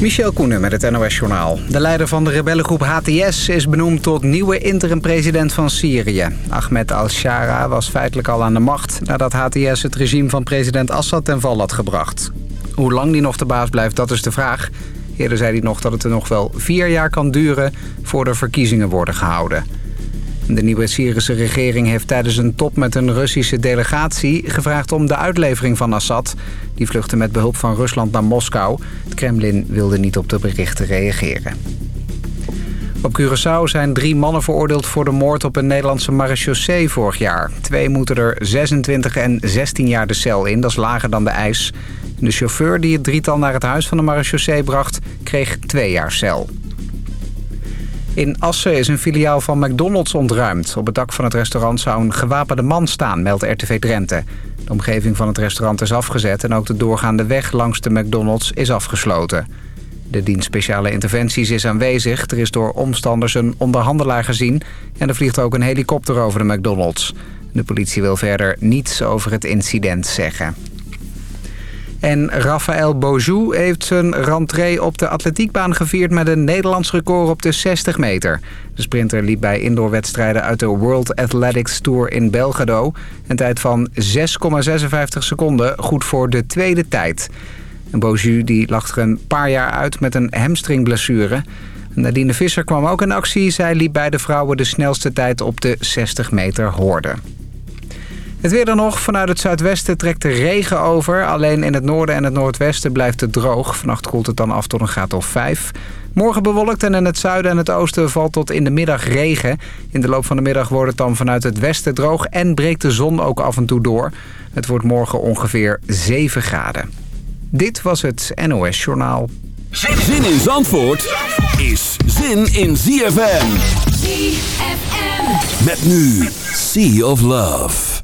Michel Koenen met het NOS-journaal. De leider van de rebellengroep HTS is benoemd tot nieuwe interim-president van Syrië. Ahmed al-Shara was feitelijk al aan de macht... nadat HTS het regime van president Assad ten val had gebracht. Hoe lang die nog de baas blijft, dat is de vraag. Eerder zei hij nog dat het er nog wel vier jaar kan duren... voor de verkiezingen worden gehouden. De nieuwe Syrische regering heeft tijdens een top met een Russische delegatie... gevraagd om de uitlevering van Assad. Die vluchtte met behulp van Rusland naar Moskou. Het Kremlin wilde niet op de berichten reageren. Op Curaçao zijn drie mannen veroordeeld voor de moord op een Nederlandse marechaussee vorig jaar. Twee moeten er 26 en 16 jaar de cel in, dat is lager dan de eis. De chauffeur die het drietal naar het huis van de marechaussee bracht, kreeg twee jaar cel. In Assen is een filiaal van McDonald's ontruimd. Op het dak van het restaurant zou een gewapende man staan, meldt RTV Drenthe. De omgeving van het restaurant is afgezet en ook de doorgaande weg langs de McDonald's is afgesloten. De dienst speciale interventies is aanwezig. Er is door omstanders een onderhandelaar gezien en er vliegt ook een helikopter over de McDonald's. De politie wil verder niets over het incident zeggen. En Rafael Bojou heeft zijn rentree op de atletiekbaan gevierd... met een Nederlands record op de 60 meter. De sprinter liep bij indoorwedstrijden uit de World Athletics Tour in Belgrado... een tijd van 6,56 seconden, goed voor de tweede tijd. En Bojou die lag er een paar jaar uit met een hamstringblessure... Nadine Visser kwam ook in actie. Zij liep bij de vrouwen de snelste tijd op de 60 meter hoorde. Het weer dan nog. Vanuit het zuidwesten trekt de regen over. Alleen in het noorden en het noordwesten blijft het droog. Vannacht koelt het dan af tot een graad of 5. Morgen bewolkt en in het zuiden en het oosten valt tot in de middag regen. In de loop van de middag wordt het dan vanuit het westen droog... en breekt de zon ook af en toe door. Het wordt morgen ongeveer 7 graden. Dit was het NOS Journaal. Zin in Zandvoort is zin in ZFM. ZFM. Met nu Sea of Love.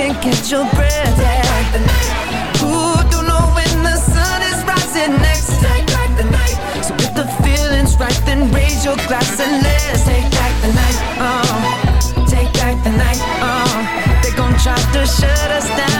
can't catch your breath. Yeah. Like. Ooh, don't know when the sun is rising next. Take back the night. So if the feeling's right, then raise your glass and let's take back the night. Uh, take back the night. Uh, they gon' try to shut us down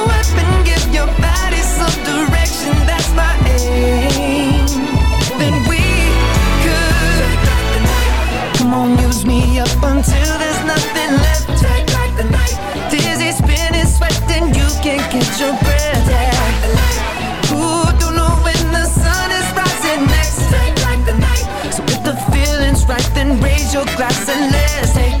can't catch your breath. Yeah. Ooh, don't know when the sun is rising next. So if the feeling's right, then raise your glass and let's take.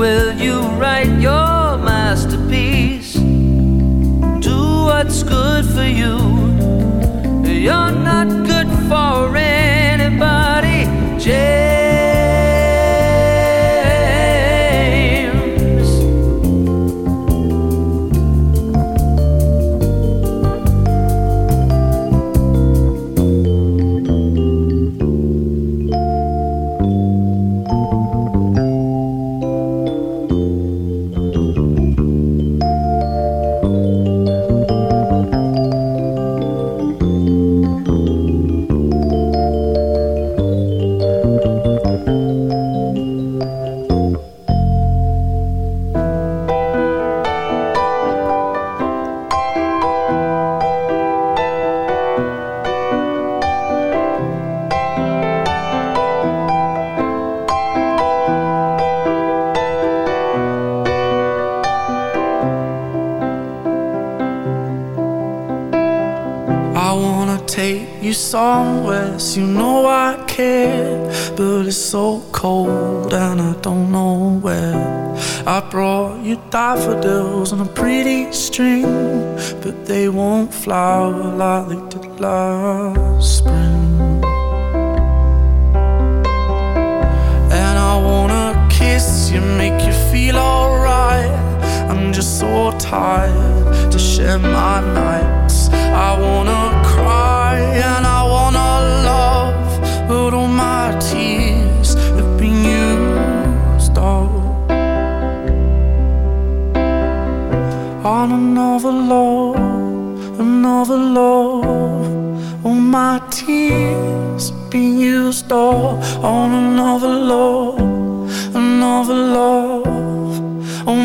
will flower like they did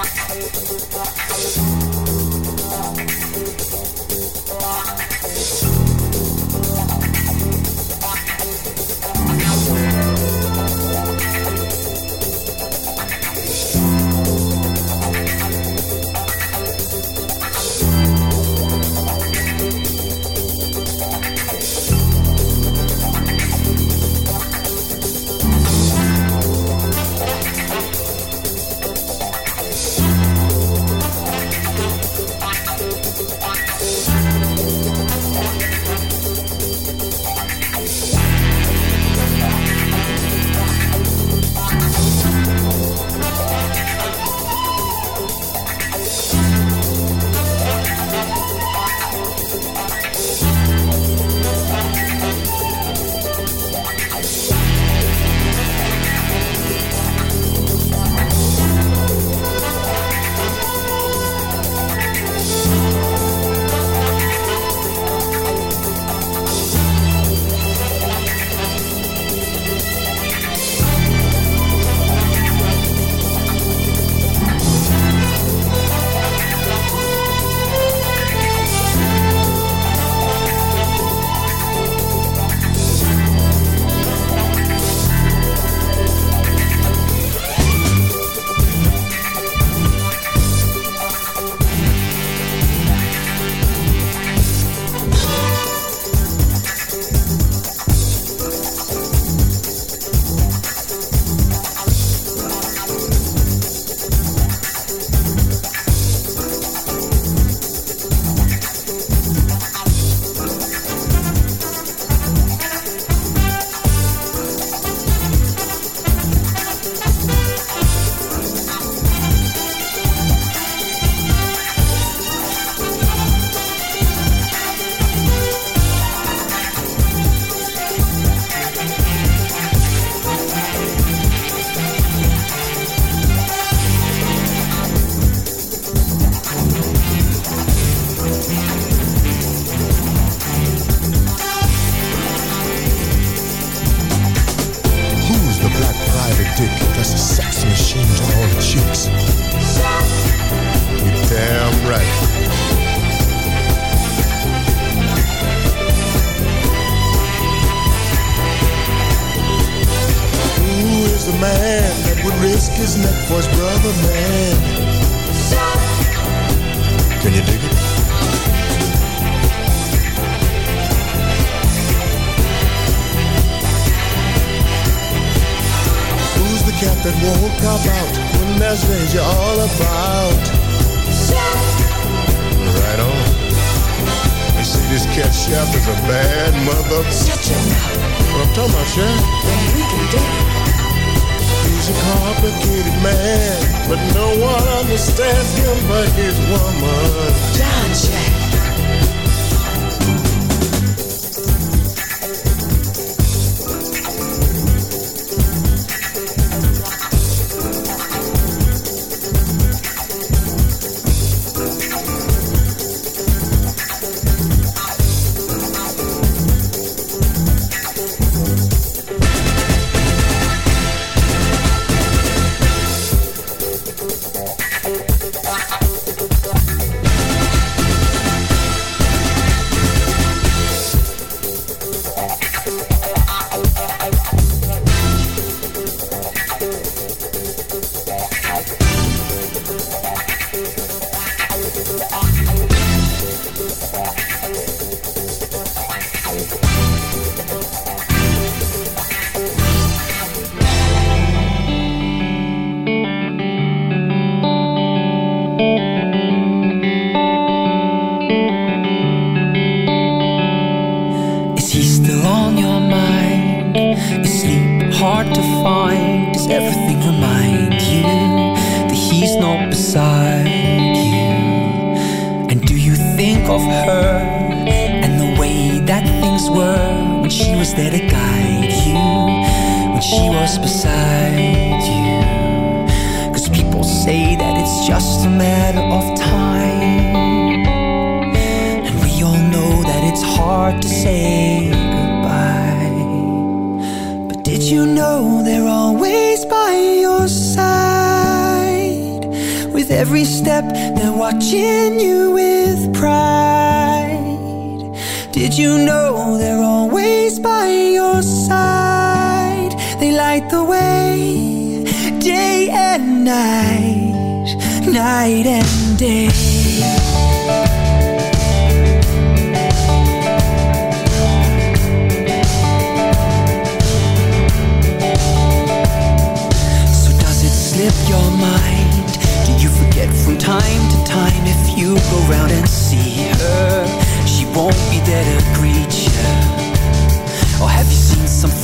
あっ!